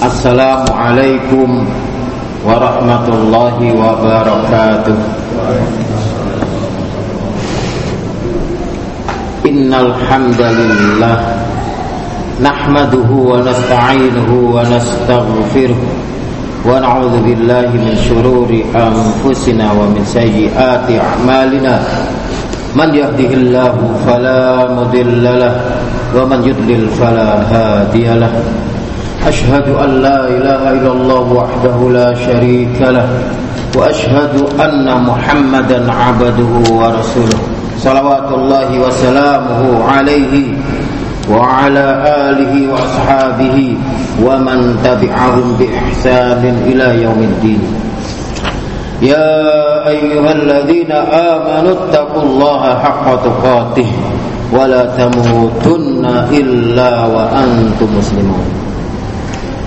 Assalamualaikum warahmatullahi wabarakatuh. Innal hamdalillah nahmaduhu wa nasta'inuhu wa nastaghfiruh wa na'udzu billahi min shururi anfusina wa min sayyiati a'malina. Man yahdihillahu fala wa man yudlil fala أشهد أن لا إله إلا الله وحده لا شريك له وأشهد أن محمدا عبده ورسوله صلوات الله وسلامه عليه وعلى آله وأصحابه ومن تبعهم بإحسان إلى يوم الدين. يا أيها الذين آمنوا اتقوا الله حق تقاته ولا تموتن إلا وأنتم مسلمون.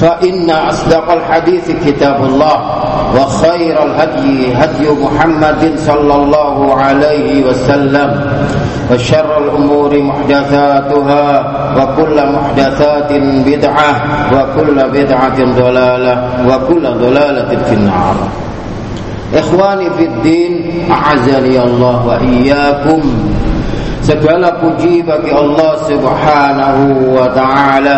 فإن أصدق الحديث كتاب الله وخير الهدي هدي محمد صلى الله عليه وسلم وشر الأمور محدثاتها وكل محدثات بدعة وكل بدعة ضلالة وكل ضلالة في النار. إخواني في الدين أعزني الله وإياكم. Segala puji bagi Allah subhanahu wa ta'ala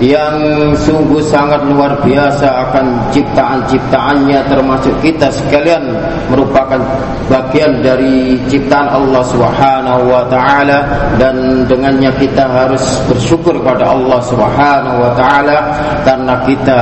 yang sungguh sangat luar biasa akan ciptaan-ciptaannya termasuk kita sekalian merupakan bagian dari ciptaan Allah Subhanahu wa taala dan dengannya kita harus bersyukur kepada Allah Subhanahu wa taala karena kita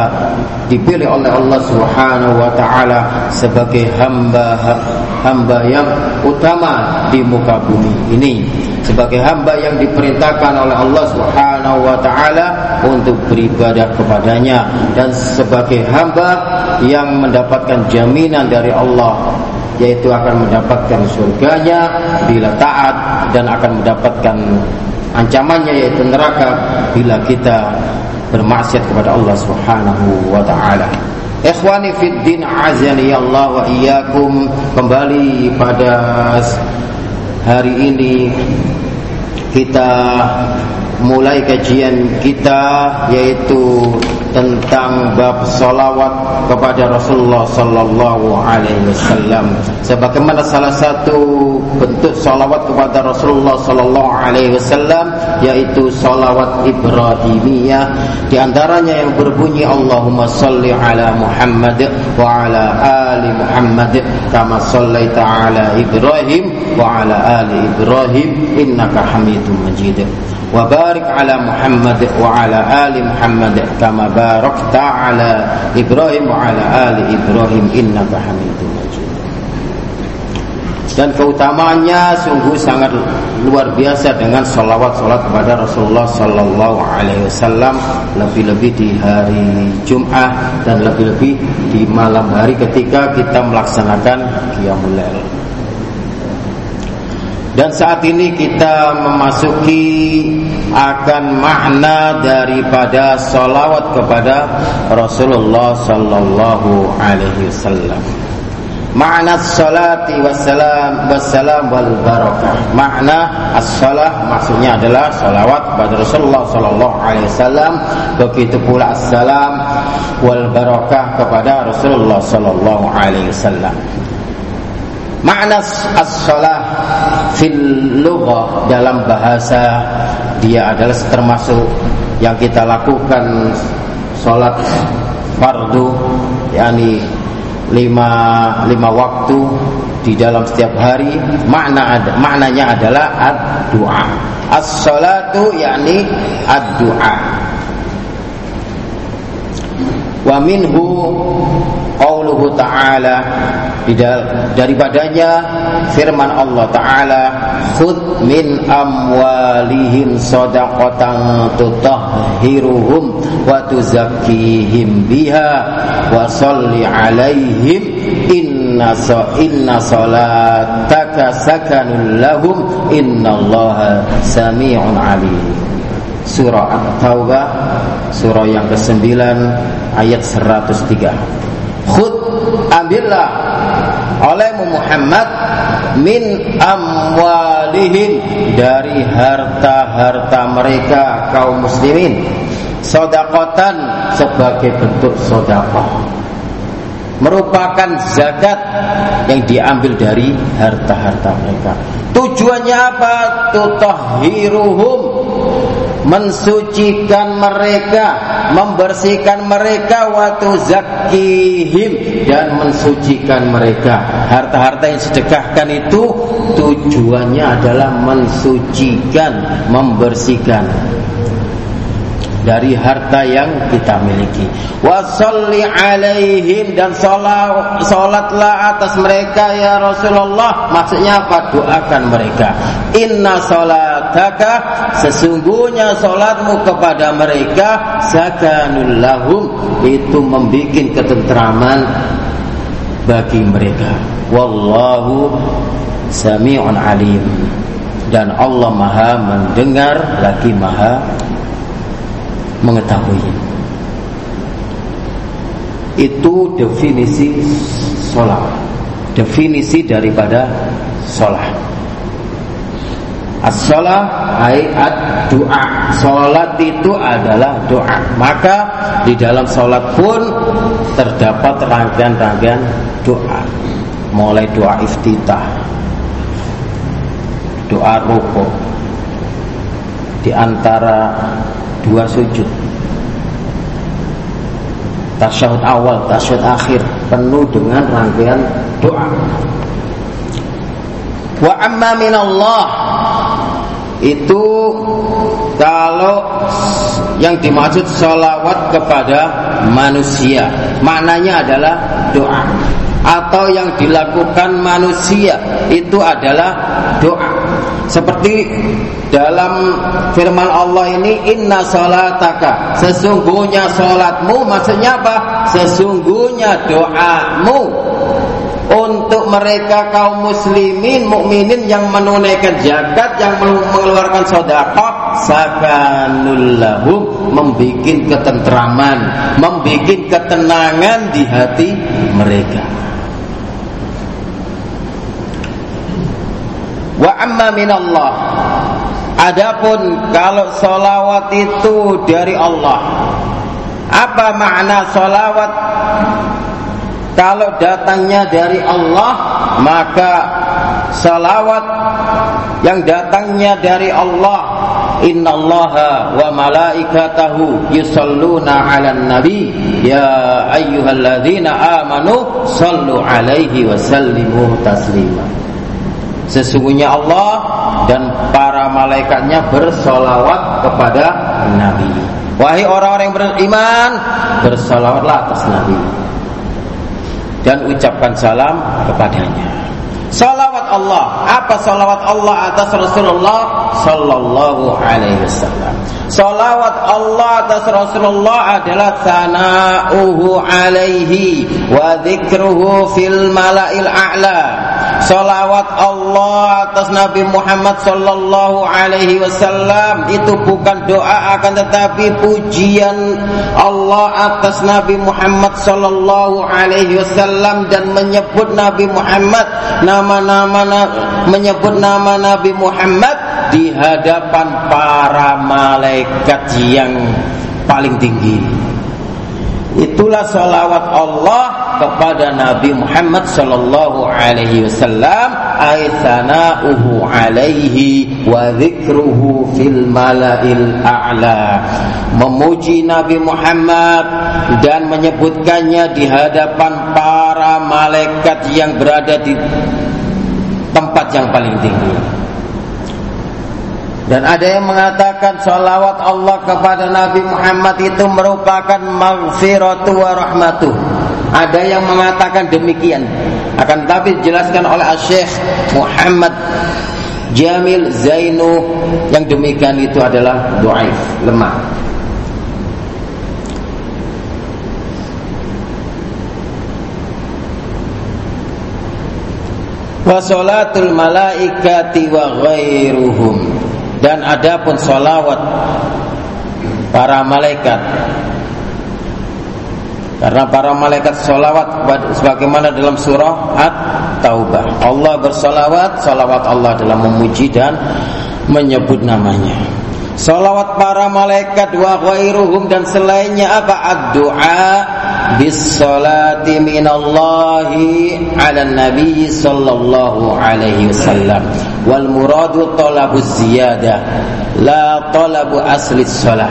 dipilih oleh Allah Subhanahu wa taala sebagai hamba hamba yang utama di muka bumi ini sebagai hamba yang diperintahkan oleh Allah Subhanahu wa taala untuk beribadah kepadanya dan sebagai hamba yang mendapatkan jaminan dari Allah yaitu akan mendapatkan surganya bila taat dan akan mendapatkan ancamannya yaitu neraka bila kita bermaksiat kepada Allah Subhanahu wa taala. Ikhwani fid din azani Allah wa iyyakum kembali pada hari ini kita mulai kajian kita yaitu tentang bab salawat kepada Rasulullah sallallahu alaihi wasallam. Sebagaimana salah satu bentuk salawat kepada Rasulullah sallallahu alaihi wasallam yaitu salawat Ibrahimiyah. Di antaranya yang berbunyi Allahumma salli ala Muhammad wa ala ali Muhammad kama sallaita ala Ibrahim wa ala ali Ibrahim innaka Hamidum Majid. Wa barik ala Muhammad wa ala ali Muhammad kama barakta ala Ibrahim wa ala ali Ibrahim innaka Hamidum Majid dan keutamaannya sungguh sangat luar biasa dengan salawat-salat kepada Rasulullah Sallallahu Alaihi Wasallam lebih-lebih di hari Jumat dan lebih-lebih di malam hari ketika kita melaksanakan Qiyamul Lail. Dan saat ini kita memasuki akan makna daripada salawat kepada Rasulullah sallallahu alaihi wasallam. Makna salati wassalam wassalam wal barakah. Makna as-salah maksudnya adalah salawat kepada Rasulullah sallallahu alaihi wasallam, begitu pula assalam wal barakah kepada Rasulullah sallallahu alaihi wasallam. Makna as-salah fil lughah dalam bahasa dia adalah termasuk yang kita lakukan salat fardu yakni lima lima waktu di dalam setiap hari. Makna ada maknanya adalah ad-du'a. As-salatu yakni ad-du'a wa minhu qauluhu ta'ala. Daripadanya firman Allah taala khud min amwalihim sadaqatan tutahhiruhum wa tuzakkihim biha wa salli alaihim inna sa inna salataka sakanun lahum innallaha sami'un alim. Surah At-Taubah Surah yang ke-9 Ayat 103 khud ambillah olehmu Muhammad min amwalihim dari harta-harta mereka kaum muslimin. Sodakotan sebagai bentuk sodakoh merupakan zakat yang diambil dari harta-harta mereka. Tujuannya apa? Tutahhiruhum mensucikan mereka, membersihkan mereka waktu zakihim dan mensucikan mereka. Harta-harta yang sedekahkan itu tujuannya adalah mensucikan, membersihkan dari harta yang kita miliki. Wasalli alaihim dan salat salatlah atas mereka ya Rasulullah. Maksudnya apa? Doakan mereka. Inna salataka sesungguhnya salatmu kepada mereka sakanul lahum itu membuat ketentraman bagi mereka. Wallahu sami'un alim. Dan Allah Maha mendengar lagi Maha mengetahui. Itu definisi sholat. Definisi daripada sholat As-sholat ayat doa Sholat itu adalah doa. Maka di dalam sholat pun Terdapat rangkaian-rangkaian doa. Mulai doa iftitah Doa rukuk. Di antara dua sujud. Tasyahud awal, tasyahud akhir penuh dengan rangkaian doa. Wa amma minallah itu kalau yang dimaksud salawat kepada manusia. Maknanya adalah doa. Atau yang dilakukan manusia itu adalah doa. Seperti dalam firman Allah ini inna salataka sesungguhnya salatmu maksudnya apa? Sesungguhnya doamu untuk mereka kaum muslimin mukminin yang menunaikan zakat yang mengeluarkan sedekah sakanul lahum membikin ketentraman membikin ketenangan di hati mereka. Wa amma minallah. Adapun kalau solawat itu dari Allah Apa makna solawat Kalau datangnya dari Allah Maka solawat yang datangnya dari Allah Inna allaha wa malaikatahu yusalluna ala nabi. Ya ayyuhalladzina amanu Sallu alaihi wa sallimu taslima. Sesungguhnya Allah dan para malaikatnya bersolawat kepada Nabi. Wahai orang-orang yang beriman, bersolawatlah atas Nabi dan ucapkan salam kepadanya. Salawat Allah. Apa salawat Allah atas Rasulullah sallallahu alaihi wasallam? Salawat Allah atas Rasulullah adalah sana'uhu alaihi wa dzikruhu fil mala'il a'la. Salawat Allah atas Nabi Muhammad sallallahu alaihi wasallam itu bukan doa akan tetapi pujian Allah atas Nabi Muhammad sallallahu alaihi wasallam dan menyebut Nabi Muhammad nama-nama menyebut nama Nabi Muhammad di hadapan para malaikat yang paling tinggi. Itulah salawat Allah kepada Nabi Muhammad sallallahu alaihi wasallam. Aisana'uhu alaihi wa dzikruhu fil mala'il a'la. Memuji Nabi Muhammad dan menyebutkannya di hadapan para malaikat yang berada di tempat yang paling tinggi Dan ada yang mengatakan salawat Allah kepada Nabi Muhammad itu merupakan maghfiratu wa rahmatuh. Ada yang mengatakan demikian. Akan tetapi dijelaskan oleh Syekh Muhammad Jamil Zainu yang demikian itu adalah dhaif, lemah. Wa salatul malaikati wa ghairuhum dan adapun solawat para malaikat karena para malaikat solawat sebagaimana dalam surah At-Taubah Allah bersolawat, solawat Allah dalam memuji dan menyebut namanya Salawat para malaikat wa ghairuhum dan selainnya apa? Ad-du'a bis salati minallahi ala nabi sallallahu alaihi wasallam. Wal muradu talabu ziyadah la talabu asli salah.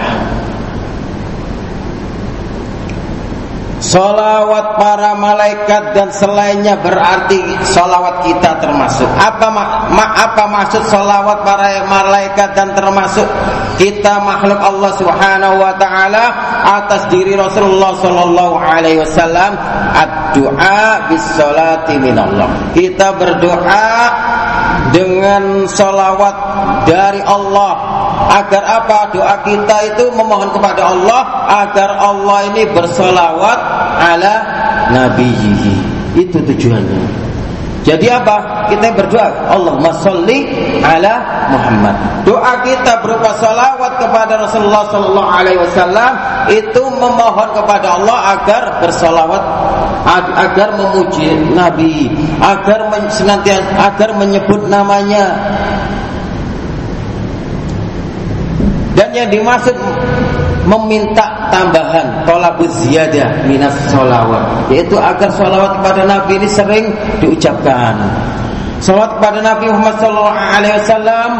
Salawat para malaikat dan selainnya berarti salawat kita termasuk. Apa ma apa maksud salawat para malaikat dan termasuk kita makhluk Allah Subhanahu wa taala atas diri Rasulullah sallallahu alaihi wasallam ad-du'a bis salati minallah. Kita berdoa dengan salawat dari Allah. Agar apa? Doa kita itu memohon kepada Allah agar Allah ini bersolawat ala nabiyihi. Itu tujuannya. Jadi apa? Kita berdoa. Allahumma salli ala Muhammad. Doa kita berupa salawat kepada Rasulullah sallallahu alaihi wasallam itu memohon kepada Allah agar bersalawat agar memuji Nabi, agar senantiasa agar menyebut namanya. Dan yang dimaksud meminta tambahan tolabuz ziyadah minas solawat yaitu agar solawat kepada Nabi ini sering diucapkan solawat kepada Nabi Muhammad Wasallam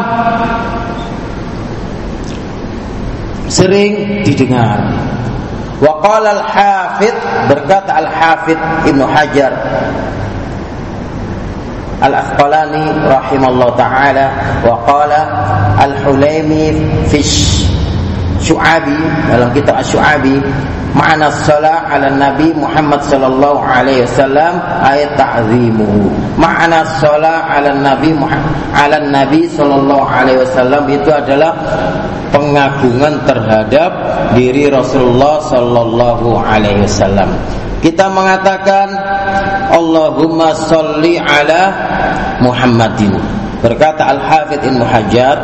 sering didengar Waqal al-Hafid berkata al-Hafid Ibnu Hajar. Al-Asqalani rahimallahu taala wa qala al-Hulaimi Syu'abi dalam kitab Asy-Syu'abi makna salat ala Nabi Muhammad sallallahu alaihi wasallam ayat ta'zimuhu. Makna salat ala Nabi Muhammad ala Nabi sallallahu alaihi wasallam itu adalah pengagungan terhadap diri Rasulullah sallallahu alaihi wasallam. Kita mengatakan Allahumma salli ala Muhammadin. Berkata Al-Hafidh Ibnu Hajar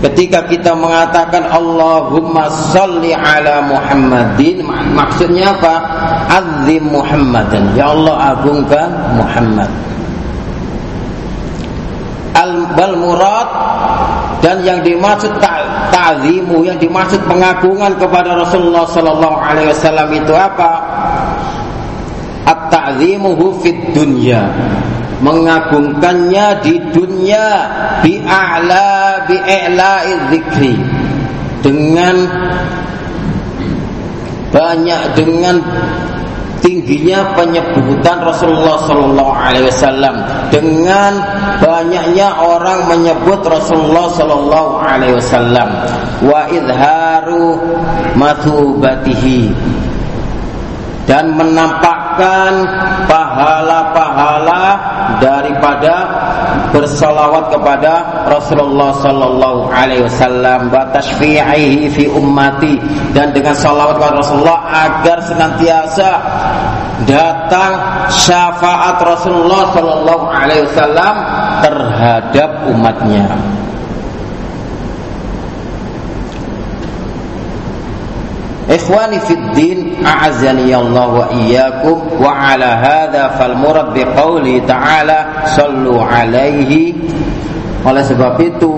Ketika kita mengatakan Allahumma salli ala Muhammadin Maksudnya apa? Azim Muhammadan. Ya Allah agungkan Muhammad. Al-bal murad dan yang dimaksud ta'zimu yang dimaksud pengagungan kepada Rasulullah sallallahu alaihi wasallam itu apa? At-ta'zimuhu fid dunya. Mengagungkannya di dunia. Bi a'la bi dzikri dengan banyak dengan tingginya penyebutan Rasulullah Sallallahu Alaihi Wasallam. Dengan banyaknya orang menyebut Rasulullah Sallallahu Alaihi Wasallam. Wa idharu matubatihi. Dan menampakkan pahala-pahala daripada bersalawat kepada Rasulullah sallallahu alaihi wasallam wa tashfi'ihi fi ummati dan dengan salawat kepada Rasulullah agar senantiasa datang syafaat Rasulullah sallallahu alaihi wasallam terhadap umatnya. Ikhwani fid din a'azani Allah wa iyyakum wa ala hadza fal murad bi qouli ta'ala sallu alaihi. Oleh sebab itu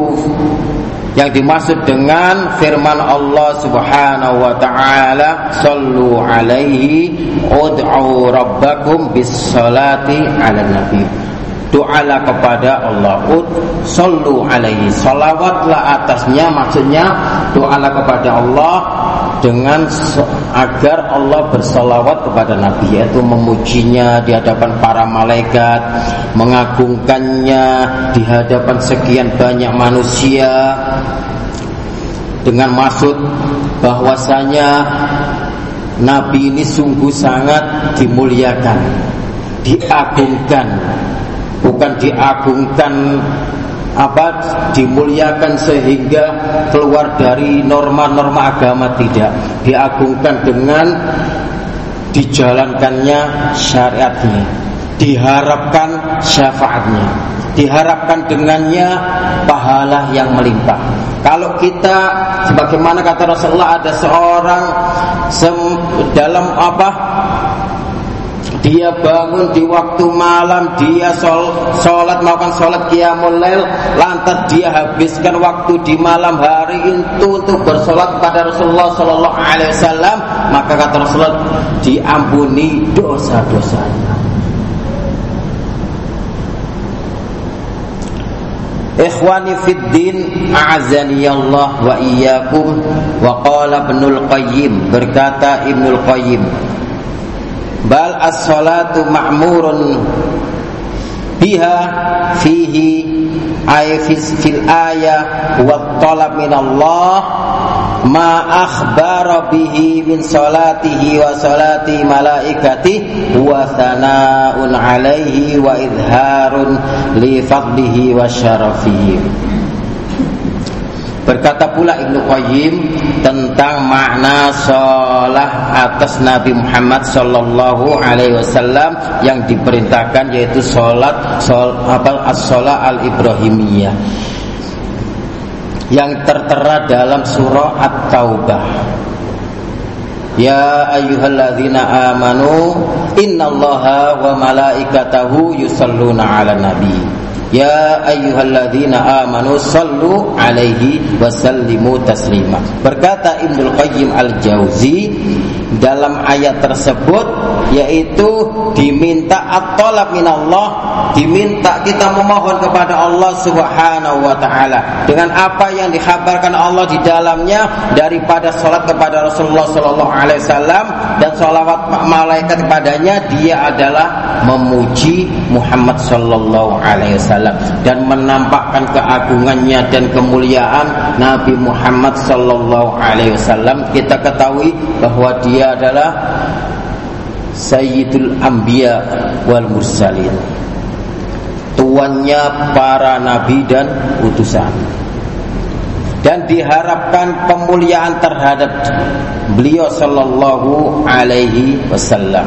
yang dimaksud dengan firman Allah Subhanahu wa taala sallu alaihi ud'u rabbakum bis salati ala nabi. Doalah kepada Allah ud sallu alaihi. Salawatlah atasnya maksudnya doalah kepada Allah dengan agar Allah bersolawat kepada Nabi yaitu memujinya di hadapan para malaikat mengagungkannya di hadapan sekian banyak manusia dengan maksud bahwasanya Nabi ini sungguh sangat dimuliakan diagungkan bukan diagungkan apa? Dimuliakan sehingga keluar dari norma-norma agama tidak diagungkan dengan dijalankannya syariatnya diharapkan syafaatnya diharapkan dengannya pahala yang melimpah. Kalau kita sebagaimana kata Rasulullah ada seorang dalam apa dia bangun di waktu malam dia sol, sholat melakukan sholat qiyamul lail. Lantas dia habiskan waktu di malam hari itu untuk bersolat kepada Rasulullah Sallallahu Alaihi Wasallam. Maka kata Rasulullah diampuni dosa-dosanya. Ikhwani fid din a'azani Allah wa iyyakum. Wa qala Ibnul Qayyim berkata Ibnul Qayyim bal as-salatu ma'murun biha fihi ay fil ayah wa talab min Allah ma akhbara bihi min salatihi wa salati malaikati wa thana'un alaihi wa idharun li fadlihi wa syarafihi Berkata pula Ibnu Qayyim tentang makna sholat atas Nabi Muhammad Sallallahu Alaihi Wasallam yang diperintahkan yaitu sholat sol, apa as-sholat al-Ibrahimiyah yang tertera dalam surah At-Taubah. Ya ayyuhalladzina amanu innallaha wa malaikatahu yusalluna 'alan nabi. Ya ayyuhalladzina amanu sallu alaihi wasallimu taslima. Berkata Ibnu Qayyim Al-Jauzi dalam ayat tersebut yaitu diminta at-talab minallah, diminta kita memohon kepada Allah Subhanahu wa taala dengan apa yang dikhabarkan Allah di dalamnya daripada salat kepada Rasulullah sallallahu alaihi wasallam dan salawat malaikat kepadanya dia adalah memuji Muhammad sallallahu alaihi wasallam dan menampakkan keagungannya dan kemuliaan Nabi Muhammad sallallahu alaihi wasallam. Kita ketahui bahwa dia adalah Sayyidul Anbiya wal Mursalin. Tuannya para nabi dan utusan. Dan diharapkan pemuliaan terhadap beliau sallallahu alaihi wasallam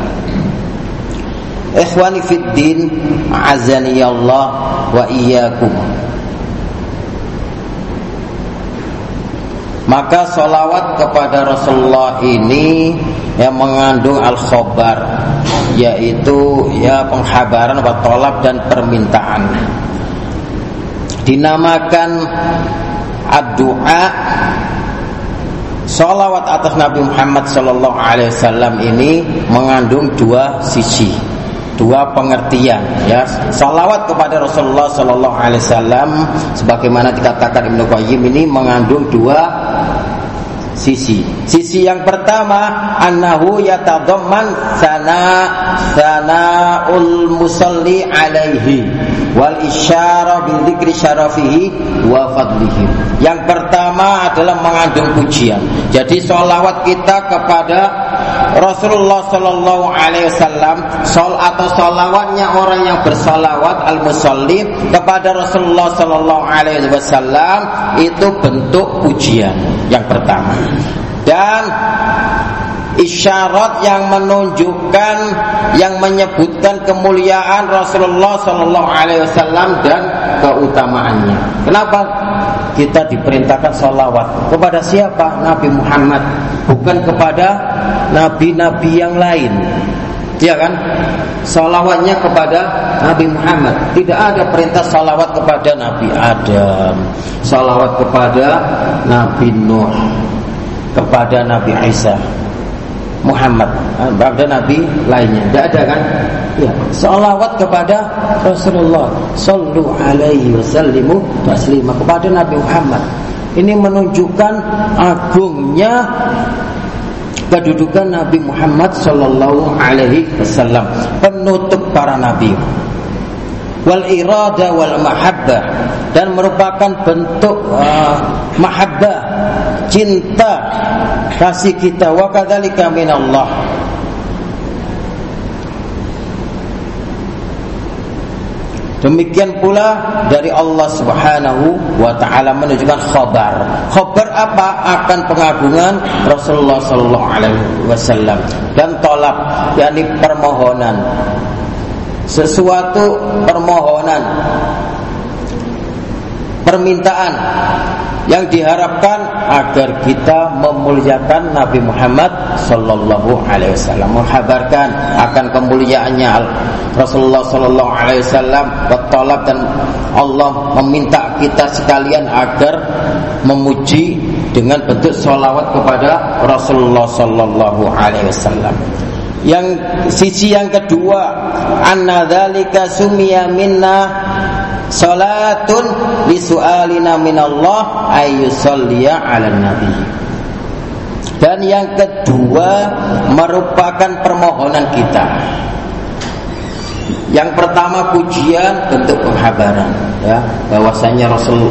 Ikhwani fid din, azani Allah wa iyyakum. Maka solawat kepada Rasulullah ini yang mengandung al-khobar yaitu ya penghabaran wa tolab dan permintaan. Dinamakan ad-du'a Salawat atas Nabi Muhammad Sallallahu Alaihi Wasallam ini mengandung dua sisi dua pengertian ya salawat kepada Rasulullah Sallallahu Alaihi Wasallam sebagaimana dikatakan Ibnu Qayyim ini mengandung dua sisi. Sisi yang pertama annahu yatadamman sana sanaul musalli alaihi wal isyara bil dzikri syarafihi wa fadlihi. Yang pertama adalah mengandung pujian. Jadi salawat kita kepada Rasulullah Sallallahu Alaihi Wasallam sol atau salawatnya orang yang bersalawat al musalli kepada Rasulullah Sallallahu Alaihi Wasallam itu bentuk pujian yang pertama dan isyarat yang menunjukkan yang menyebutkan kemuliaan Rasulullah Sallallahu Alaihi Wasallam dan keutamaannya. Kenapa kita diperintahkan salawat kepada siapa? Nabi Muhammad, bukan kepada nabi-nabi yang lain. Ya kan? Salawatnya kepada Nabi Muhammad Tidak ada perintah salawat kepada Nabi Adam Salawat kepada Nabi Nuh Kepada Nabi Isa Muhammad. Kepada Nabi lainnya. Tidak ada kan? Ya, salawat kepada Rasulullah Sallu alaihi wasallimu taslima Kepada Nabi Muhammad. Ini menunjukkan agungnya kedudukan Nabi Muhammad Sallallahu Alaihi Wasallam. Penutup para nabi. Wal irada wal mahabbah. Dan merupakan bentuk uh, mahabbah cinta kasih kita wa kadzalika minallah Demikian pula dari Allah Subhanahu wa taala menunjukkan khabar. Khabar apa? Akan pengagungan Rasulullah sallallahu alaihi wasallam dan tolak yakni permohonan. Sesuatu permohonan permintaan yang diharapkan agar kita memuliakan Nabi Muhammad sallallahu alaihi wasallam. Menghabarkan akan kemuliaannya Rasulullah sallallahu alaihi wasallam. Bertolak dan Allah meminta kita sekalian agar memuji dengan bentuk salawat kepada Rasulullah sallallahu alaihi wasallam. Yang sisi yang kedua anna dzalika sumia minna salatun li su'alina minallah ayyusalliya 'ala nabi. Dan yang kedua merupakan permohonan kita. Yang pertama pujian bentuk penghabaran ya. Bahwasanya Rasul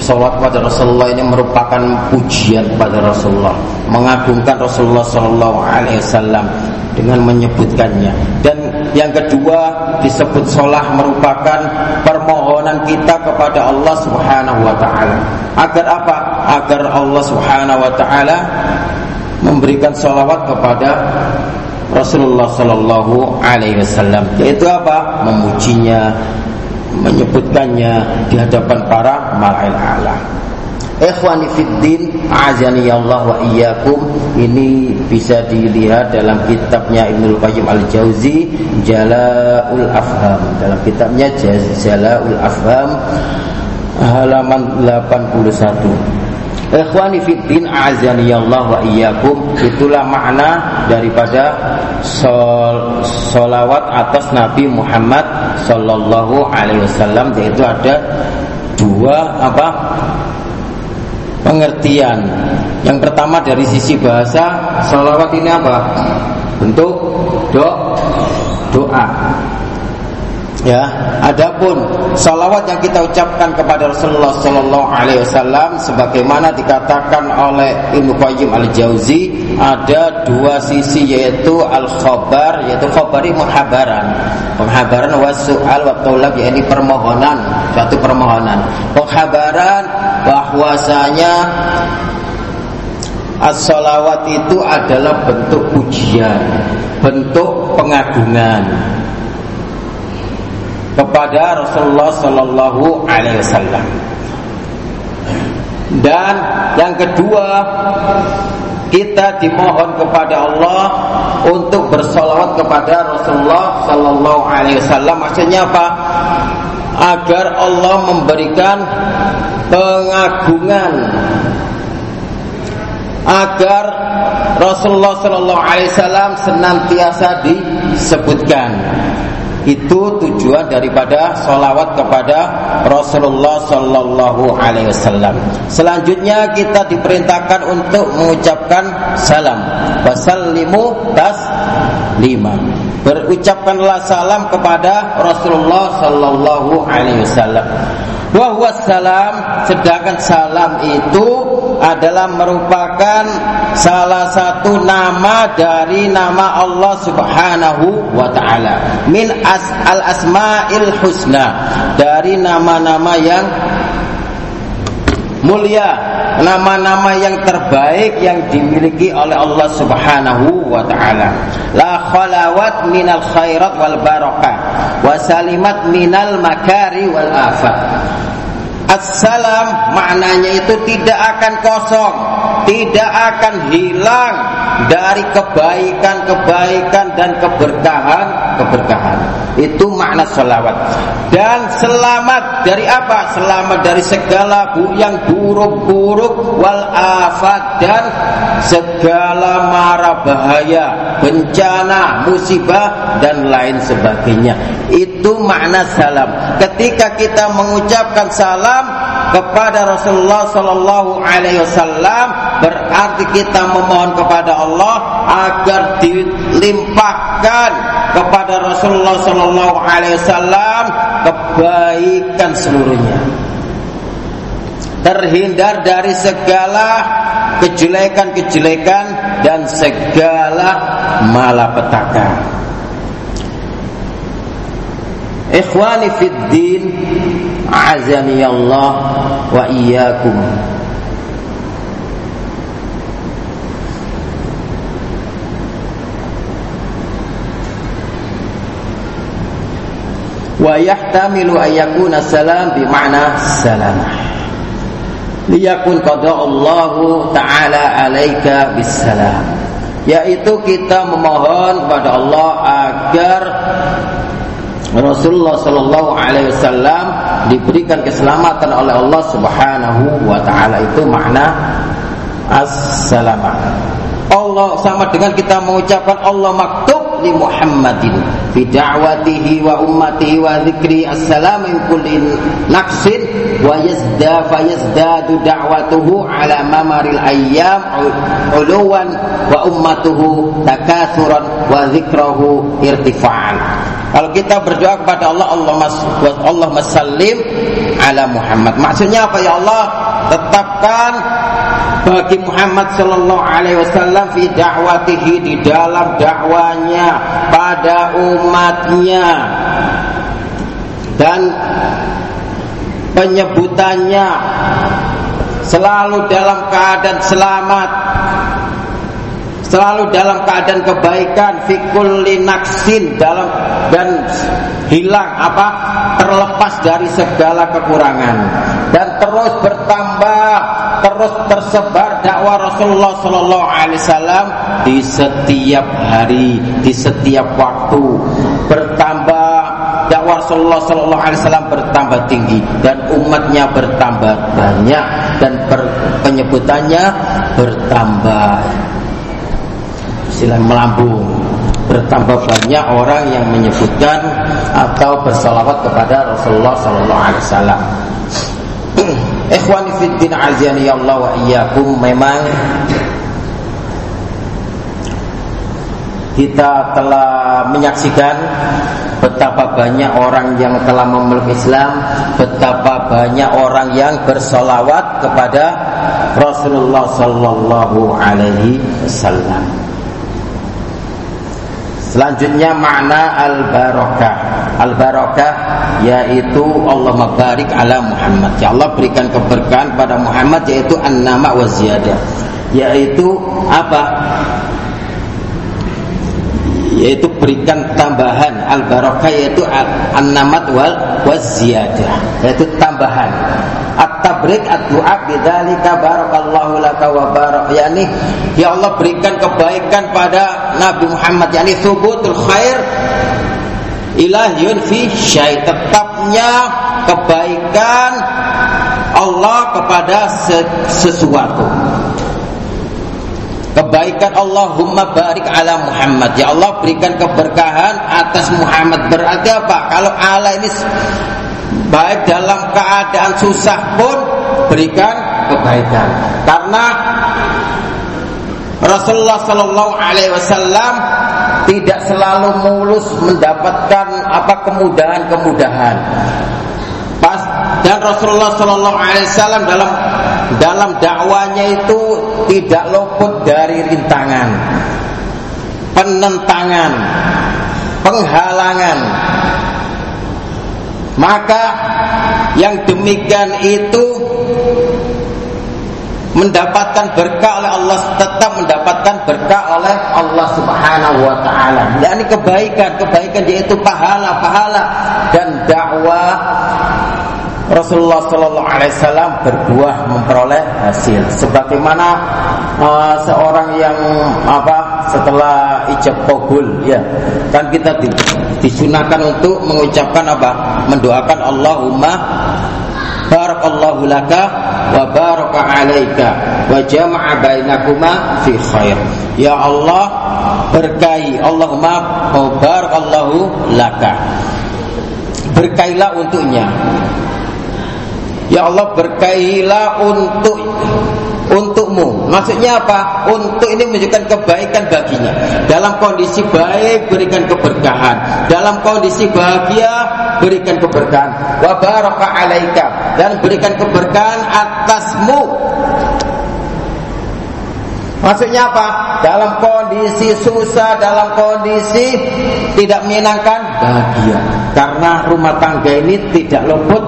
Salawat pada Rasulullah ini merupakan pujian pada Rasulullah, mengagungkan Rasulullah Wasallam dengan menyebutkannya. Dan yang kedua disebut solah merupakan permohonan kita kepada Allah Subhanahu Wa Taala. Agar apa? Agar Allah Subhanahu Wa Taala memberikan salawat kepada Rasulullah Sallallahu Alaihi Wasallam. Yaitu apa? Memujinya, menyebutkannya di hadapan para malail ala. Ikhwani fiddin azani Allah wa iyyakum. Ini bisa dilihat dalam kitabnya Ibnu Qayyim Al-Jauzi Jalaul Afham. Dalam kitabnya Jalaul Afham halaman 81 Ikhwani fiddin azani Allah wa iyyakum. Itulah makna daripada sol, solawat atas Nabi Muhammad sallallahu alaihi wasallam yaitu ada dua apa pengertian. Yang pertama dari sisi bahasa solawat ini apa? Bentuk do doa. Ya, adapun salawat yang kita ucapkan kepada Rasulullah Sallallahu Alaihi Wasallam, sebagaimana dikatakan oleh Ibnu Qayyim Al Jauzi, ada dua sisi yaitu al khobar, yaitu khobari muhabaran, penghabaran wasual wa tolak yaitu permohonan, satu permohonan, penghabaran bahwasanya As-salawat itu adalah bentuk pujian, bentuk pengagungan, kepada Rasulullah Sallallahu Alaihi Wasallam. Dan yang kedua, kita dimohon kepada Allah untuk bersolawat kepada Rasulullah Sallallahu Alaihi Wasallam. Maksudnya apa? Agar Allah memberikan pengagungan agar Rasulullah Sallallahu Alaihi Wasallam senantiasa disebutkan itu tujuan daripada solawat kepada Rasulullah Sallallahu Alaihi Wasallam. Selanjutnya kita diperintahkan untuk mengucapkan salam. Wasallimu tas lima. Berucapkanlah salam kepada Rasulullah Sallallahu Alaihi Wasallam. Wahwa salam, sedangkan salam itu adalah merupakan salah satu nama dari nama Allah Subhanahu wa taala. Min as al asmail husna, dari nama-nama yang mulia, nama-nama yang terbaik yang dimiliki oleh Allah Subhanahu wa taala. La khalawat minal khairat wal barakah wa salimat minal makari wal afat. Assalam maknanya itu tidak akan kosong, tidak akan hilang dari kebaikan-kebaikan dan keberkahan-keberkahan. Itu makna selawat. Dan selamat dari apa? Selamat dari segala bu yang buruk-buruk wal afat dan segala mara bahaya, bencana, musibah dan lain sebagainya. Itu makna salam. Ketika kita mengucapkan salam kepada Rasulullah Sallallahu Alaihi Wasallam berarti kita memohon kepada Allah agar dilimpahkan kepada Rasulullah Sallallahu Alaihi Wasallam kebaikan seluruhnya terhindar dari segala kejelekan-kejelekan dan segala malapetaka. Ikhwani fid din azani Allah wa iyyakum. Wa yahtamilu an yakuna salam bi ma'na salamah liyakun qada Allah taala alaika bisalam yaitu kita memohon kepada Allah agar Rasulullah Shallallahu Alaihi Wasallam diberikan keselamatan oleh Allah Subhanahu Wa Taala itu makna as-salamah. Allah sama dengan kita mengucapkan Allah maktub li Muhammadin fi da'watihi wa ummatihi wa dzikri assalam min kulli naqsin wa yazda fa yazdadu da'watuhu ala mamaril ayyam uluwan wa ummatuhu takathuran wa dzikrahu irtifa'an kalau kita berdoa kepada Allah Allah mas Allah masallim ala Muhammad. Maksudnya apa ya Allah? Tetapkan bagi Muhammad sallallahu alaihi wasallam fi di dalam dakwanya pada umatnya. Dan penyebutannya selalu dalam keadaan selamat selalu dalam keadaan kebaikan fikul linaksin dalam dan hilang apa terlepas dari segala kekurangan. Dan terus bertambah terus tersebar dakwah Rasulullah Sallallahu Alaihi Wasallam di setiap hari di setiap waktu. Bertambah dakwah Rasulullah Sallallahu Alaihi Wasallam bertambah tinggi dan umatnya bertambah banyak dan penyebutannya bertambah. Istilah melambung. Bertambah banyak orang yang menyebutkan atau bersalawat kepada Rasulullah sallallahu alaihi wasallam. Ikhwani fid din azani Allah wa iyyakum memang kita telah menyaksikan betapa banyak orang yang telah memeluk Islam, betapa banyak orang yang bersolawat kepada Rasulullah Sallallahu Alaihi Wasallam. Selanjutnya makna al-barakah. Al-barakah yaitu Allah mabarik ala Muhammad. Ya Allah berikan keberkahan pada Muhammad yaitu an-nama wa ziyadah. Yaitu apa? Yaitu berikan tambahan al-barakah yaitu an-namat wal waziyadah. Yaitu tambahan at-tabrik ad-du'a bidzalika barakallahu laka wa barak ya Allah berikan kebaikan pada Nabi Muhammad yakni subutul khair ilahiyun fi syai. Tetapnya kebaikan Allah kepada sesuatu. Kebaikan Allahumma barik ala Muhammad. Ya Allah berikan keberkahan atas Muhammad. Berarti apa? Kalau Allah ini baik dalam keadaan susah pun berikan kebaikan. Karena Rasulullah Shallallahu Alaihi Wasallam tidak selalu mulus mendapatkan apa kemudahan-kemudahan. Pas dan Rasulullah Shallallahu Alaihi Wasallam dalam dalam dakwanya itu tidak luput dari rintangan penentangan penghalangan. Maka yang demikian itu mendapatkan berkah oleh Allah tetap mendapatkan berkah oleh Allah Subhanahu wa taala. yakni kebaikan, kebaikan yaitu pahala-pahala dan dakwah Rasulullah Sallallahu Alaihi Wasallam berbuah memperoleh hasil. Sebagaimana uh, seorang yang apa setelah ijab kabul ya kan kita di, disunahkan untuk mengucapkan apa mendoakan Allahumma barakallahu laka wa baraka alaika wa jama'a bainakuma fi khair ya Allah berkahi Allahumma barakallahu laka berkailah untuknya Ya Allah berkailah untuk untukmu. Maksudnya apa? Untuk ini menunjukkan kebaikan baginya. Dalam kondisi baik berikan keberkahan. Dalam kondisi bahagia berikan keberkahan. Wa baraka alaika dan berikan keberkahan atasmu. Maksudnya apa? Dalam kondisi susah, dalam kondisi tidak menyenangkan, bahagia. Karena rumah tangga ini tidak luput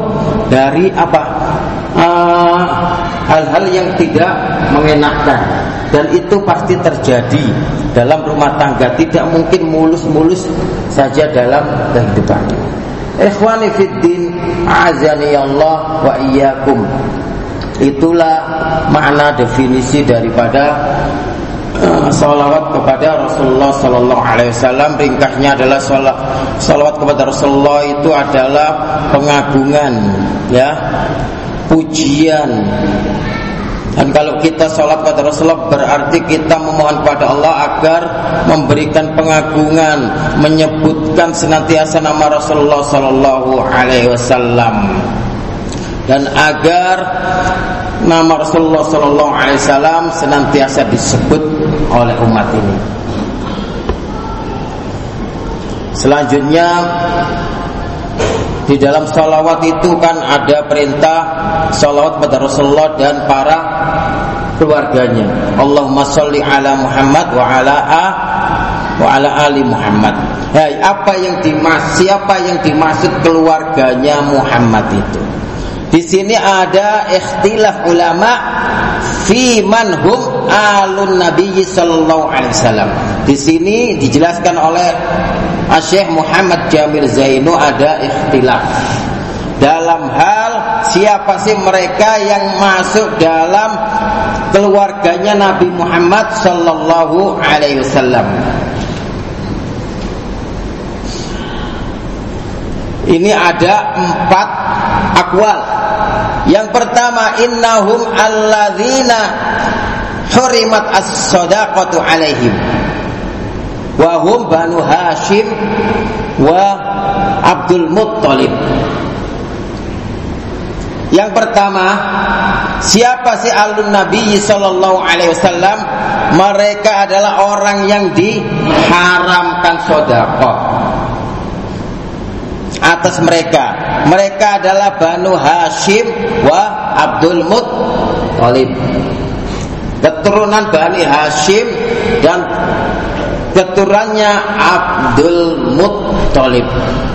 dari apa? Ah, hal-hal uh, yang tidak mengenakan dan itu pasti terjadi dalam rumah tangga tidak mungkin mulus-mulus saja dalam kehidupan ikhwani fiddin azani Allah wa iyyakum. Itulah makna definisi daripada uh, salawat kepada Rasulullah Sallallahu Alaihi Wasallam. Ringkasnya adalah salawat, salawat kepada Rasulullah itu adalah pengagungan ya pujian dan kalau kita sholat pada Rasulullah berarti kita memohon pada Allah agar memberikan pengagungan, menyebutkan senantiasa nama Rasulullah Sallallahu Alaihi Wasallam dan agar nama Rasulullah Sallallahu Alaihi Wasallam senantiasa disebut oleh umat ini. Selanjutnya di dalam salawat itu kan ada perintah salawat pada Rasulullah dan para keluarganya. Allahumma sholli ala Muhammad wa ala a wa ala ali Muhammad. Hai, apa yang dimaksud siapa yang dimaksud keluarganya Muhammad itu? Di sini ada ikhtilaf ulama fi manhum alun Nabi sallallahu alaihi wasallam. Di sini dijelaskan oleh Syekh Muhammad Jamil Zainu ada ikhtilaf dalam hal siapa sih mereka yang masuk dalam keluarganya Nabi Muhammad sallallahu alaihi wasallam. Ini ada empat akwal. Yang pertama innahum alladzina hurimat as-sadaqatu alaihim wahum Banu Hashim wa Abdul Muttalib. Yang pertama, siapa sih alun Nabi sallallahu alaihi wasallam? Mereka adalah orang yang diharamkan sedekah atas mereka. Mereka adalah Banu Hashim wa Abdul Muttalib. Keturunan Bani Hashim dan keturunannya Abdul Muttalib.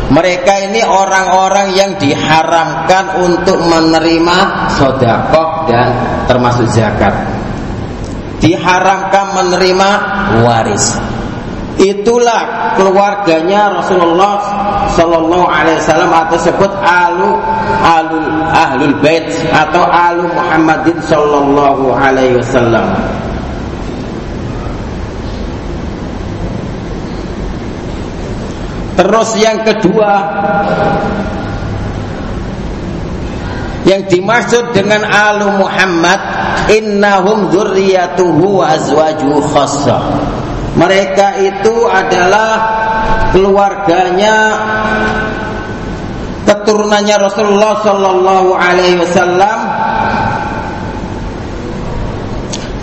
Mereka ini orang-orang yang diharamkan untuk menerima sodakoh dan termasuk zakat. Diharamkan menerima waris. Itulah keluarganya Rasulullah Sallallahu Alaihi Wasallam atau sebut alu alul ahlul bait atau alu Muhammadin Sallallahu Alaihi Wasallam. Terus yang kedua yang dimaksud dengan alu Muhammad innahum dzurriyyatuhu wa khassah. Mereka itu adalah keluarganya keturunannya Rasulullah sallallahu alaihi wasallam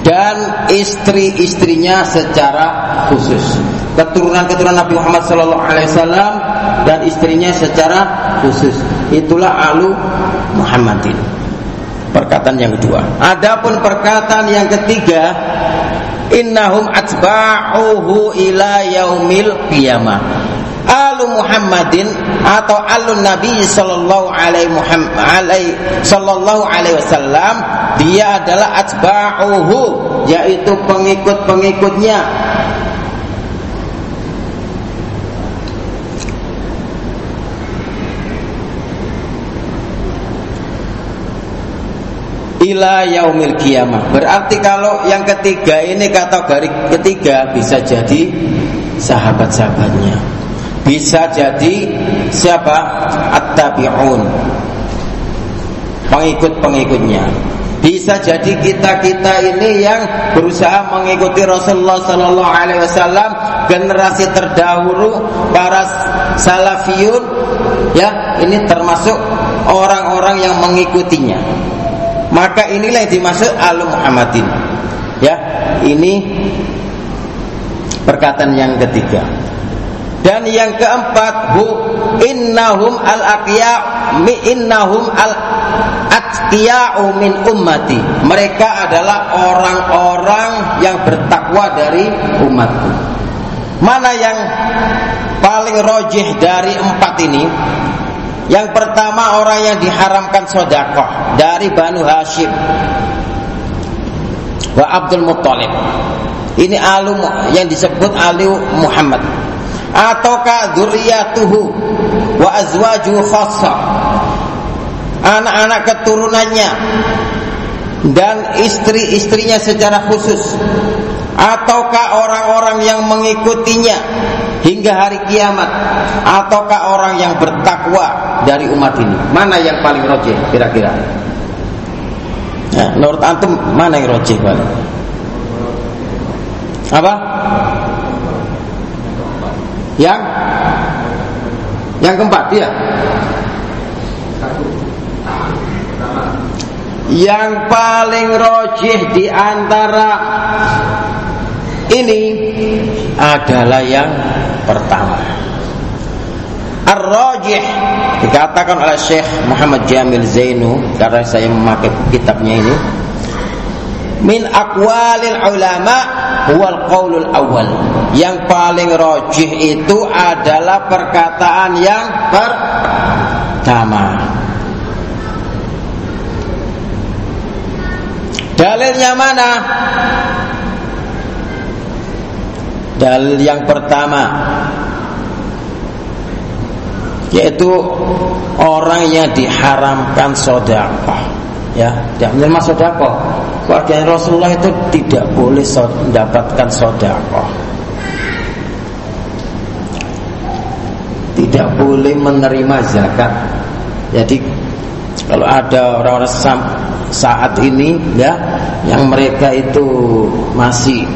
dan istri-istrinya secara khusus. Keturunan-keturunan Nabi Muhammad sallallahu alaihi wasallam dan istrinya secara khusus. Itulah alu Muhammadin. Perkataan yang kedua. Adapun perkataan yang ketiga, innahum atba'uhu ila yaumil qiyamah. Alu Muhammadin atau alun Nabi sallallahu alaihi Muhammad alaihi sallallahu alaihi wasallam dia adalah atba'uhu yaitu pengikut-pengikutnya ila yaumil kiamah. Berarti kalau yang ketiga ini kategori ketiga bisa jadi sahabat-sahabatnya bisa jadi siapa at-tabi'un pengikut-pengikutnya bisa jadi kita-kita ini yang berusaha mengikuti Rasulullah sallallahu alaihi wasallam generasi terdahulu para salafiyun ya ini termasuk orang-orang yang mengikutinya. Maka inilah yang dimaksud al Muhammadin. Ya, ini perkataan yang ketiga. Dan yang keempat, hu innahum al aqya mi innahum al atqiya'u min ummati. Mereka adalah orang-orang yang bertakwa dari umatku. Mana yang paling rojih dari empat ini? Yang pertama orang yang diharamkan sodakoh dari Banu Hashim. Wa Abdul Muttalib. Ini alu yang disebut alu Muhammad. Ataukah dzurriyyatuhu wa azwajuhu khassa. Anak-anak keturunannya dan istri-istrinya secara khusus. Ataukah orang-orang yang mengikutinya hingga hari kiamat. Ataukah orang yang bertakwa dari umat ini? Mana yang paling rojih kira-kira? Ya, menurut antum mana yang rojih paling? Apa? Yang? Yang keempat ya. Yang paling rojih di antara ini adalah yang pertama. Ar-rajih dikatakan oleh Syekh Muhammad Jamil Zainu karena saya memakai kitabnya ini min aqwalil ulama huwal qaulul awal. Yang paling rojih itu adalah perkataan yang pertama. Dalilnya mana? Dalil yang pertama yaitu orang yang diharamkan sodakah ya. Tidak menerima sodako keluarga Rasulullah itu tidak boleh mendapatkan sodako tidak boleh menerima zakat. Jadi kalau ada orang-orang saat ini ya yang mereka itu masih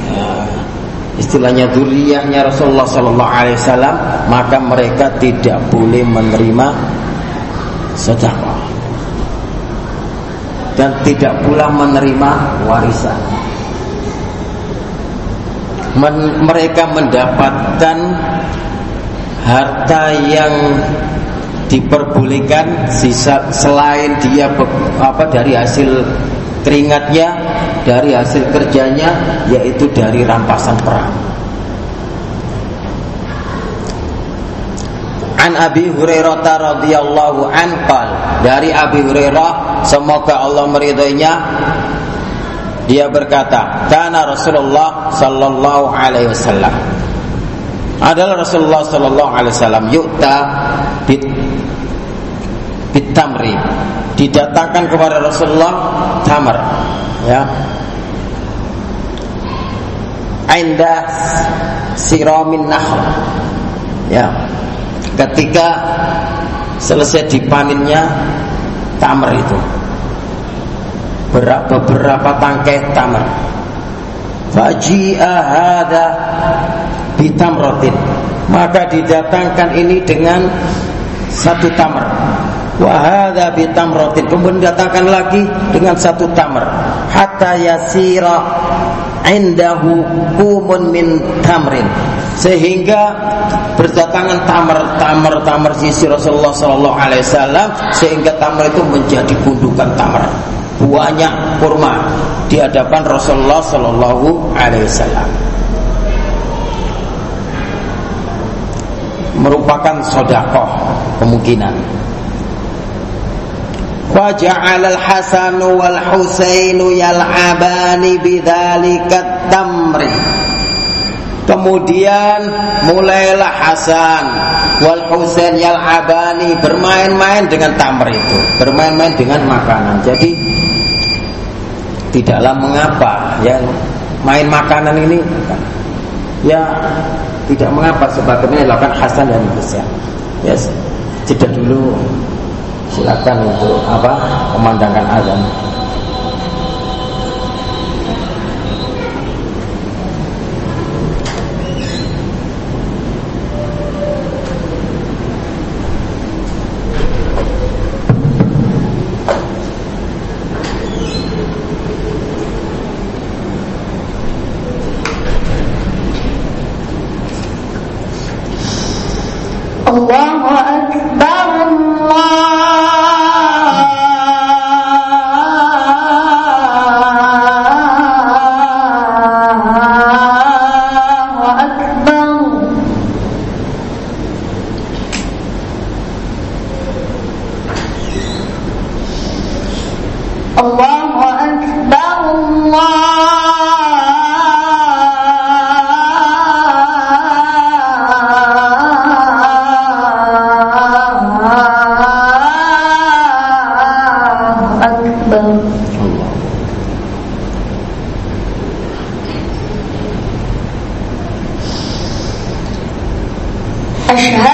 istilahnya duriahnya Rasulullah Sallallahu Alaihi Wasallam maka mereka tidak boleh menerima sedekah dan tidak pula menerima warisan. Men, mereka mendapatkan harta yang diperbolehkan sisa selain dia apa dari hasil keringatnya, dari hasil kerjanya yaitu dari rampasan perang. An Abi Hurairah radhiyallahu an dari Abi Hurairah semoga Allah meridainya. Dia berkata kana Rasulullah sallallahu alaihi wasallam. Adalah Rasulullah sallallahu alaihi wasallam yu'ta bit bitamri didatangkan kepada Rasulullah tamar ya. Ainda siramin nahl ya. Ketika selesai dipaninnya tamar itu beberapa, beberapa tangkai tamar? Faji'a hada bitamratin maka didatangkan ini dengan satu tamar wahada bitamratin kemudian didatangkan lagi dengan satu tamar hatta yasira indahu kumun min tamrin. Sehingga berdatangan tamar tamar tamar sisi Rasulullah Sallallahu Alaihi Wasallam sehingga tamar itu menjadi gundukan tamar banyak kurma di hadapan Rasulullah Sallallahu Alaihi Wasallam. Merupakan sodakoh kemungkinan Al-Hasan wal Husain yal'abani bidzalika tamri Kemudian mulailah Hasan wal Husain yal abani bermain-main dengan tamar itu, bermain-main dengan makanan. Jadi tidaklah mengapa ya main makanan ini ya tidak mengapa sebagaimana dilakukan Hasan dan Husain. Ya, jeda dulu silakan untuk apa? memandangkan azan. أشهد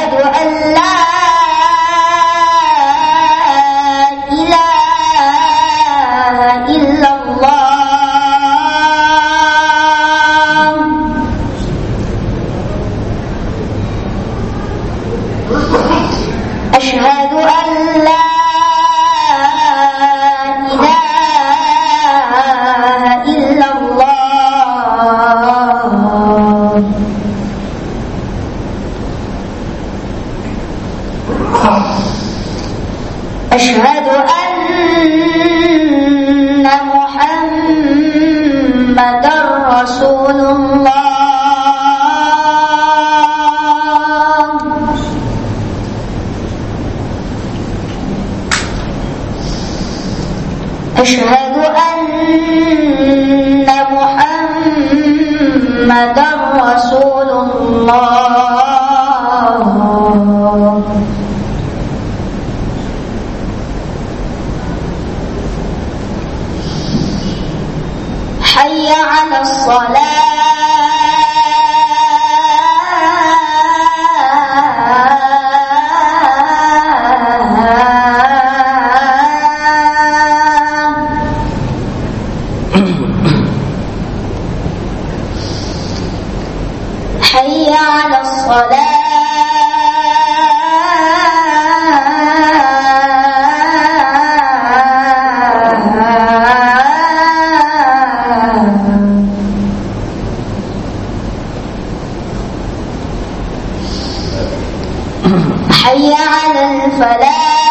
حي على الفلاح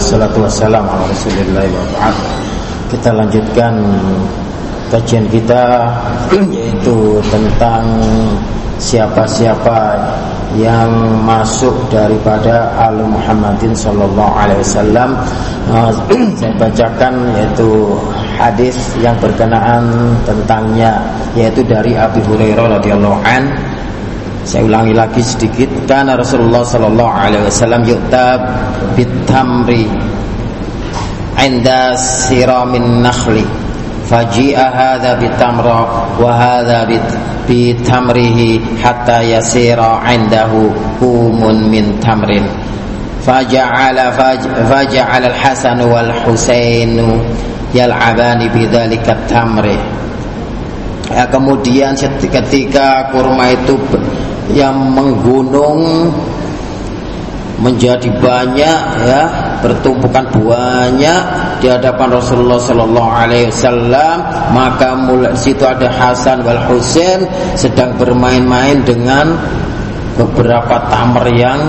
wassalatu wassalamu ala Kita lanjutkan kajian kita yaitu tentang siapa-siapa yang masuk daripada al Muhammadin sallallahu alaihi wasallam. Uh, saya bacakan yaitu hadis yang berkenaan tentangnya yaitu dari Abu Hurairah radhiyallahu an. Saya ulangi lagi sedikit. Karena Rasulullah sallallahu alaihi wasallam yu'tab bitamri inda siramin nakhli. Faji'a hadha bitamra wa hadha bitamrihi hatta yasira indahu kumun min tamrin. Faja'ala faja'ala al-Hasan wal Husain yal'abani bidzalika tamri. Ya, kemudian ketika kurma itu yang menggunung menjadi banyak ya bertumpukan banyak di hadapan Rasulullah Sallallahu Alaihi Wasallam. Maka mulai situ ada Hasan wal Husain sedang bermain-main dengan beberapa tamar yang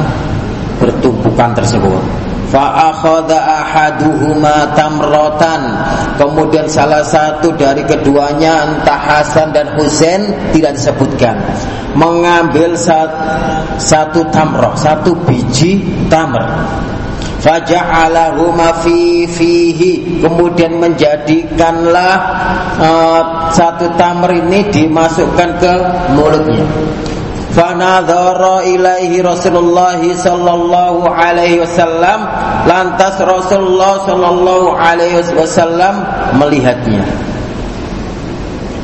bertumpukan tersebut Fa'akhadha ahaduhuma tamrotan. Kemudian salah satu dari keduanya Entah Hasan dan Husain Tidak disebutkan. Mengambil satu tamroh Satu biji tamr Faja'alahuma fi fihi. Kemudian menjadikanlah uh, Satu tamr ini dimasukkan ke mulutnya Fanadhara ilaihi Rasulullah sallallahu alaihi wasallam. Lantas Rasulullah sallallahu alaihi wasallam melihatnya.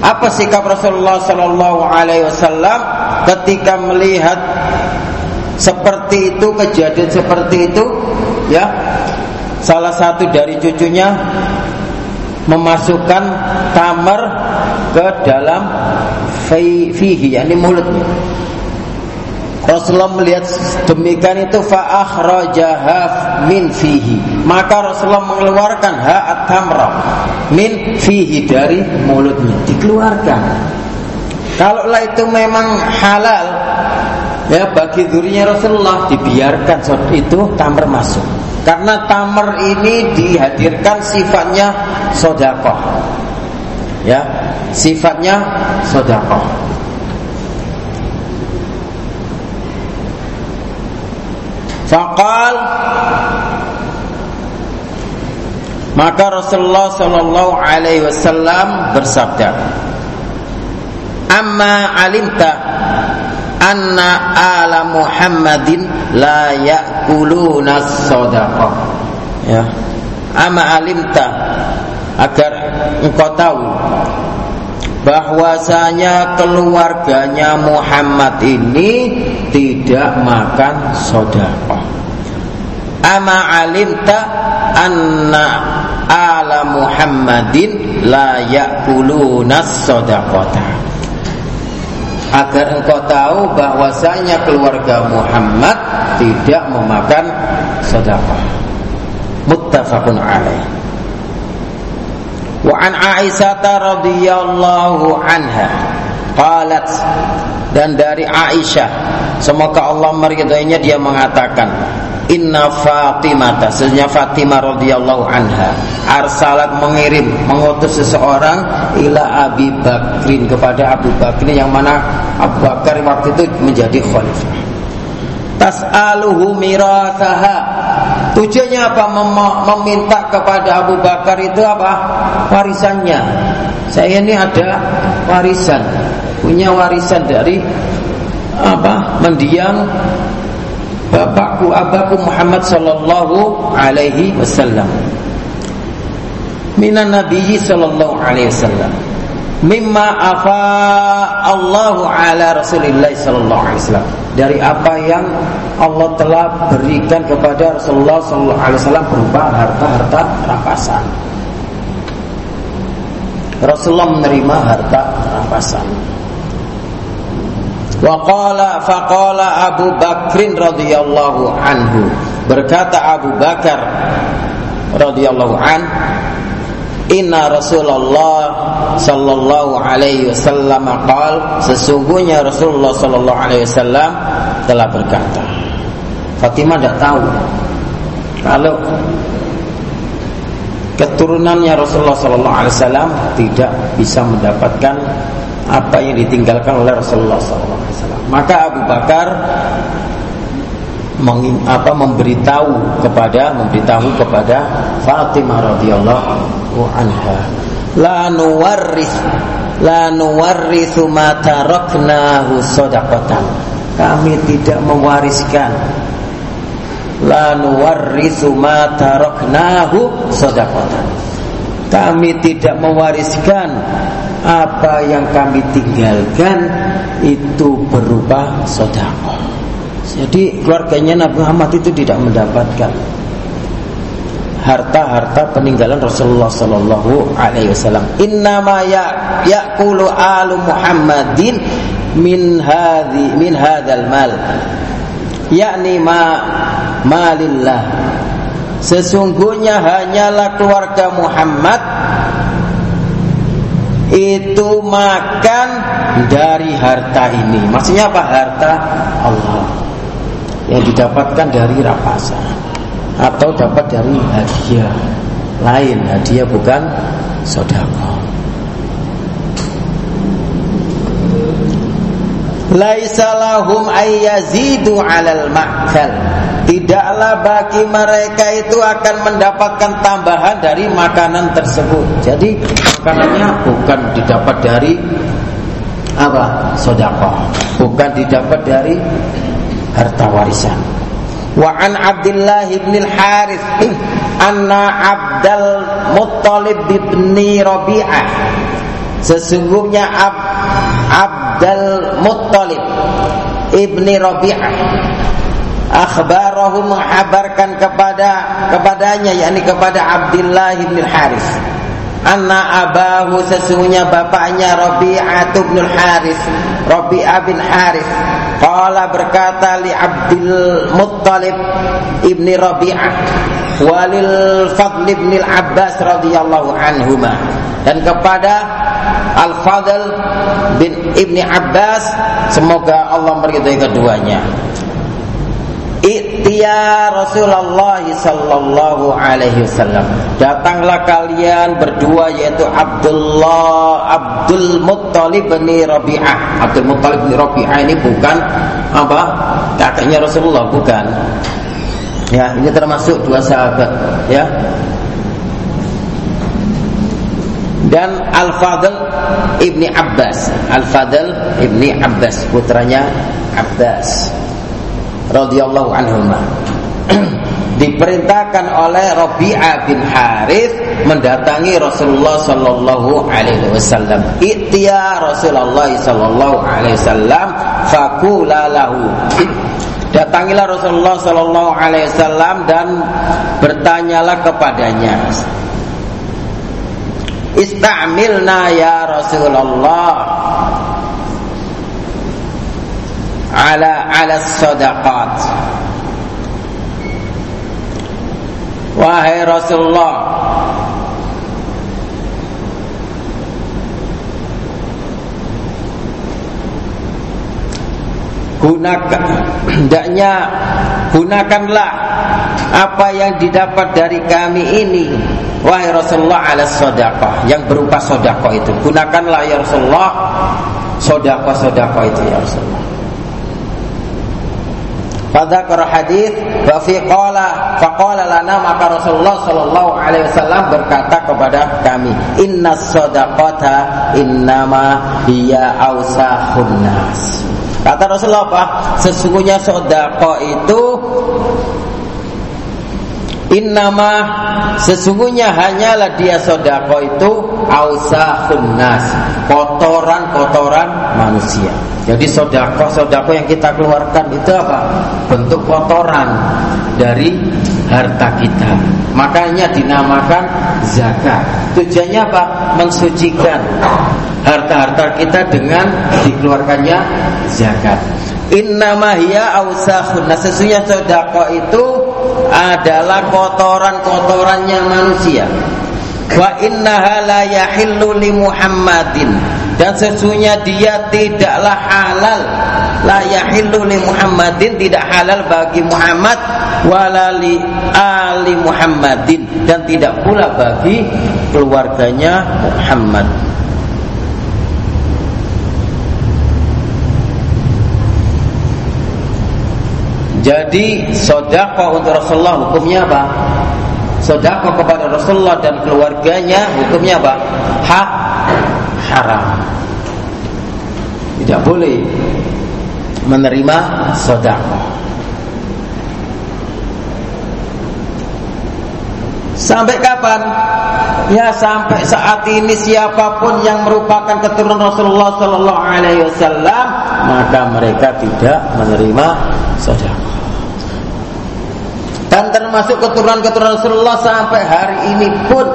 Apa sikap Rasulullah sallallahu alaihi wasallam ketika melihat seperti itu kejadian seperti itu? Ya salah satu dari cucunya memasukkan tamar ke dalam fihi yakni mulutnya Rasulullah melihat demikian itu fa'akhrajaha min fihi. Maka Rasulullah mengeluarkan ha'at tamra min fihi dari mulutnya dikeluarkan. Kalaulah itu memang halal ya bagi durinya Rasulullah dibiarkan itu tamar masuk. Karena tamar ini dihadirkan sifatnya sodakoh. Ya sifatnya sodakoh Fakal maka Rasulullah Shallallahu Alaihi Wasallam bersabda, "Amma alimta anna ala Muhammadin la ya'kuluna sadaqah." Ya. Amma alimta agar engkau tahu bahwasanya keluarganya Muhammad ini tidak makan sodakoh. Ama alimta anna ala Muhammadin la yakuluna sodakota. Agar engkau tahu bahwasanya keluarga Muhammad tidak memakan sodakoh. Muttafaqun alaih. Wa an Aisyah radhiyallahu anha qalat dan dari Aisyah semoga Allah meridainya dia mengatakan Inna Fatimah sesungguhnya Fatimah radhiyallahu anha arsalat mengirim mengutus seseorang ila Abi Bakrin kepada Abu Bakrin yang mana Abu Bakar waktu itu menjadi khalifah. Tas'aluhu mirasaha Tujuannya apa? Mem meminta kepada Abu Bakar itu apa? Warisannya. Saya ini ada warisan, punya warisan dari apa? Mendiang bapakku abaku Muhammad sallallahu alaihi wasallam. Minan nabiyyi sallallahu alaihi wasallam mimma afa Allahu ala Rasulillah sallallahu alaihi wasallam dari apa yang Allah telah berikan kepada Rasulullah sallallahu alaihi wasallam berupa harta-harta rampasan. Rasulullah menerima harta rampasan. Wa qala faqala Abu Bakrin radhiyallahu anhu berkata Abu Bakar radhiyallahu an Inna Rasulullah sallallahu alaihi wasallam qal sesungguhnya Rasulullah sallallahu alaihi wasallam telah berkata Fatimah tidak tahu. Kalau keturunannya Rasulullah sallallahu alaihi wasallam tidak bisa mendapatkan apa yang ditinggalkan oleh Rasulullah sallallahu alaihi wasallam. Maka Abu Bakar mengin, apa memberitahu kepada memberitahu kepada Fatimah radhiyallahu anha. La nuwarris la nuwarrisu ma taraknahu sadaqatan. Kami tidak mewariskan. La nuwarrisu ma taraknahu sadaqatan. Kami tidak mewariskan apa yang kami tinggalkan itu berupa sedekah jadi keluarganya Nabi Muhammad itu tidak mendapatkan harta-harta peninggalan Rasulullah Sallallahu Alaihi Wasallam. Innama ya yakulu alu Muhammadin min hadhi min hadal mal, yakni ma malillah. Sesungguhnya hanyalah keluarga Muhammad itu makan dari harta ini. Maksudnya apa? Harta Allah yang didapatkan dari rapasan atau dapat dari hadiah lain. Hadiah bukan sodako laisa lahum ayyazidu alal ma'kal tidaklah bagi mereka itu akan mendapatkan tambahan dari makanan tersebut. Jadi makanannya bukan didapat dari apa? Sodako bukan didapat dari harta warisan. Wa an Abdullah bin Al-Harith anna Abdul Muttalib bin Rabi'ah. Sesungguhnya Ab, Abdul Muttalib ibni Rabi'ah. Akhbarahu mengabarkan kepada kepadanya yakni kepada Abdullah bin Harith anna abahu sesungguhnya bapaknya Rabi'ah bin Haris Rabi'ah bin Haris qala berkata li Abdul Muttalib ibni Rabi'ah walil Fadl ibn Abbas radhiyallahu anhuma. Dan kepada Al Fadl bin Ibni Abbas semoga Allah meridai keduanya Iktia Rasulullah sallallahu alaihi wasallam. Datanglah kalian berdua yaitu Abdullah Abdul Muttalib bin Rabi'ah. Abdul Muttalib bin Rabi'ah ini bukan apa? Kakaknya Rasulullah bukan. Ya, ini termasuk dua sahabat, ya. Dan Al-Fadl Ibni Abbas Al-Fadl Ibni Abbas Putranya Abbas radhiyallahu anhuma diperintahkan oleh Rabi'ah bin Harith mendatangi Rasulullah sallallahu alaihi wasallam. Ittiya Rasulullah sallallahu alaihi wasallam faqula lahu. Datangilah Rasulullah sallallahu alaihi wasallam dan bertanyalah kepadanya. Istamilna ya Rasulullah ala ala sadaqat. Wahai Rasulullah. Gunakan hendaknya gunakanlah apa yang didapat dari kami ini. Wahai Rasulullah ala sadaqah. Yang berupa sedekah itu. Gunakanlah ya Rasulullah sedekah-sedekah itu ya Rasulullah Fadzakar hadis wa fi qala faqala lana maka Rasulullah sallallahu alaihi wasallam berkata kepada kami inna sadaqata innama hiya ausahun nas Kata Rasulullah? Sesungguhnya sedekah itu Innama sesungguhnya hanyalah dia sodako itu ausahun nas kotoran-kotoran manusia. Jadi sodako-sodako yang kita keluarkan itu apa? Bentuk kotoran dari harta kita. Makanya dinamakan zakat. Tujuannya apa? Mensucikan harta-harta kita dengan dikeluarkannya zakat. Innama hiya ausahun. Nah, sesungguhnya sodako itu adalah kotoran-kotorannya manusia. Wa innaha la li Muhammadin dan sesungguhnya dia tidaklah halal la yahillu li Muhammadin tidak halal bagi Muhammad wala li ali Muhammadin dan tidak pula bagi keluarganya Muhammad. Jadi sodako untuk Rasulullah hukumnya apa? Sodako kepada Rasulullah dan keluarganya hukumnya apa? Hak haram. Tidak boleh menerima sodako. Sampai kapan? Ya sampai saat ini siapa pun yang merupakan keturunan Rasulullah Sallallahu Alaihi Wasallam maka mereka tidak menerima sodako dan termasuk keturunan-keturunan Rasulullah sampai hari ini pun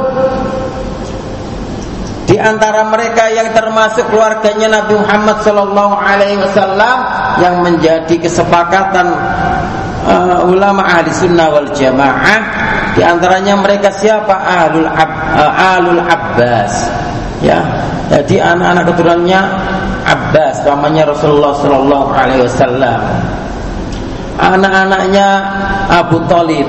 di antara mereka yang termasuk keluarganya Nabi Muhammad Sallallahu Alaihi Wasallam yang menjadi kesepakatan uh, ulama ahli sunnah wal jamaah di antaranya mereka siapa? Ahlul Ab, uh, ahlul Abbas. Ya jadi anak-anak keturunannya Abbas namanya Rasulullah Sallallahu Alaihi Wasallam anak-anaknya Abu Talib.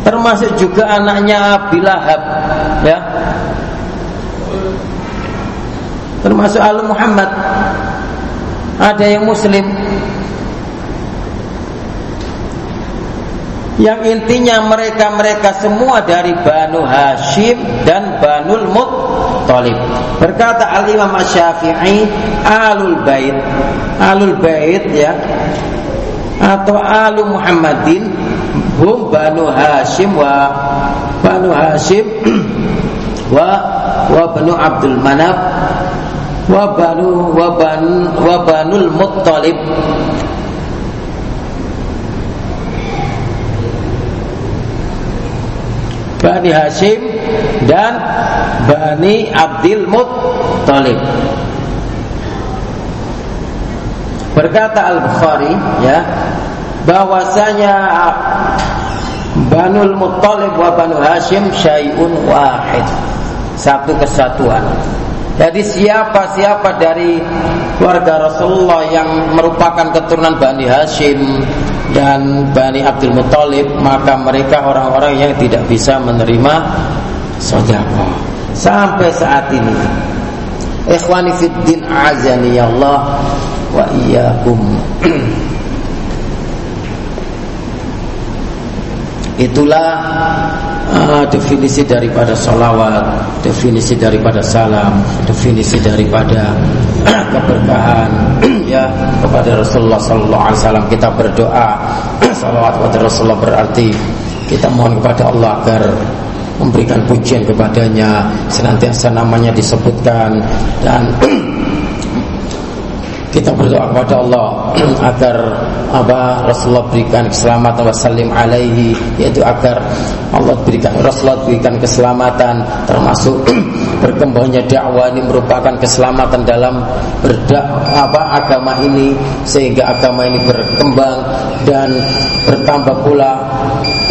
Termasuk juga anaknya Abi Lahab ya. Termasuk Al Muhammad. Ada yang muslim. Yang intinya mereka-mereka semua dari Banu Hashim dan Banul Muttalib. Berkata Al-Imam Syafi'i, Alul Bait, Alul Bait ya. Atau Alu Muhammadin hum Banu Hashim wa Banu Hashim wa wa Banu Abdul Manaf wa Banu wa Ban wa Banul Muttalib Bani Hashim dan Bani Abdul Muttalib. Berkata Al-Bukhari ya bahwasanya Banul Muttalib wa Banu Hashim syai'un wahid. Satu kesatuan. Jadi siapa-siapa dari keluarga Rasulullah yang merupakan keturunan Bani Hashim dan Bani Abdul Muthalib maka mereka orang-orang yang tidak bisa menerima sedekah sampai saat ini. Ikhwani fiddin azani ya Allah wa iyyakum. Itulah uh, definisi daripada salawat, definisi daripada salam, definisi daripada keberkahan ya kepada Rasulullah wasallam. Kita berdoa salawat kepada Rasulullah berarti kita mohon kepada Allah agar memberikan pujian kepadanya. Senantiasa namanya disebutkan dan kita berdoa kepada Allah agar apa Rasulullah berikan keselamatan wasallim alaihi yaitu agar Allah berikan Rasulullah berikan keselamatan termasuk berkembangnya dakwah ini merupakan keselamatan dalam berdak apa agama ini sehingga agama ini berkembang dan bertambah pula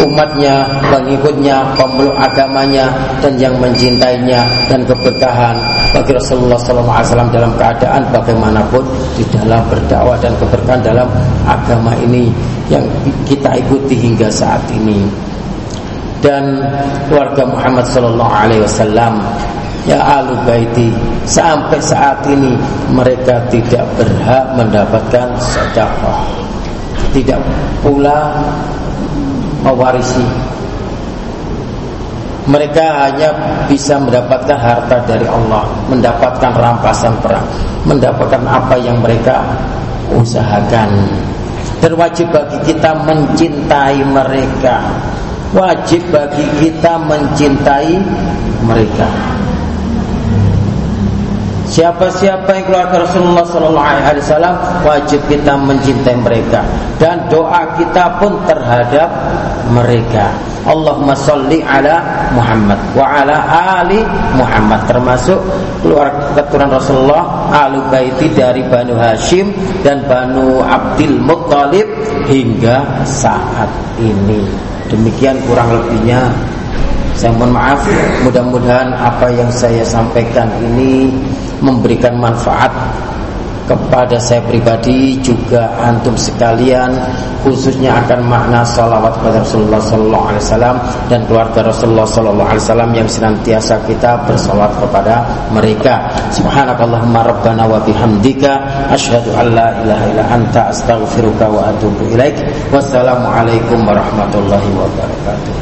umatnya, pengikutnya, pemeluk agamanya dan yang mencintainya dan keberkahan bagi Rasulullah SAW dalam keadaan bagaimanapun di dalam berdakwah dan keberkahan dalam agama ini yang kita ikuti hingga saat ini. Dan keluarga Muhammad Sallallahu Alaihi Wasallam ya alu baiti sampai saat ini mereka tidak berhak mendapatkan sedekah. Tidak pula mewarisi. Mereka hanya bisa mendapatkan harta dari Allah mendapatkan rampasan perang mendapatkan apa yang mereka usahakan. Terwajib bagi kita mencintai mereka. Wajib bagi kita mencintai mereka Siapa-siapa yang keluar ke Rasulullah Sallallahu Alaihi Wasallam wajib kita mencintai mereka dan doa kita pun terhadap mereka. Allahumma salli ala Muhammad wa ala ali Muhammad termasuk keluar keturunan Rasulullah alu baiti dari Banu Hashim dan Banu Abdul Muttalib hingga saat ini. Demikian kurang lebihnya saya mohon maaf, mudah-mudahan apa yang saya sampaikan ini memberikan manfaat kepada saya pribadi juga antum sekalian khususnya akan makna salawat kepada Rasulullah sallallahu alaihi wasallam dan keluarga Rasulullah sallallahu alaihi wasallam yang senantiasa kita bersalawat kepada mereka. Subhanakallahumma rabbana wa bihamdika asyhadu an la ilaha illa anta astaghfiruka wa atubu ilaik. Wassalamu alaikum warahmatullahi wabarakatuh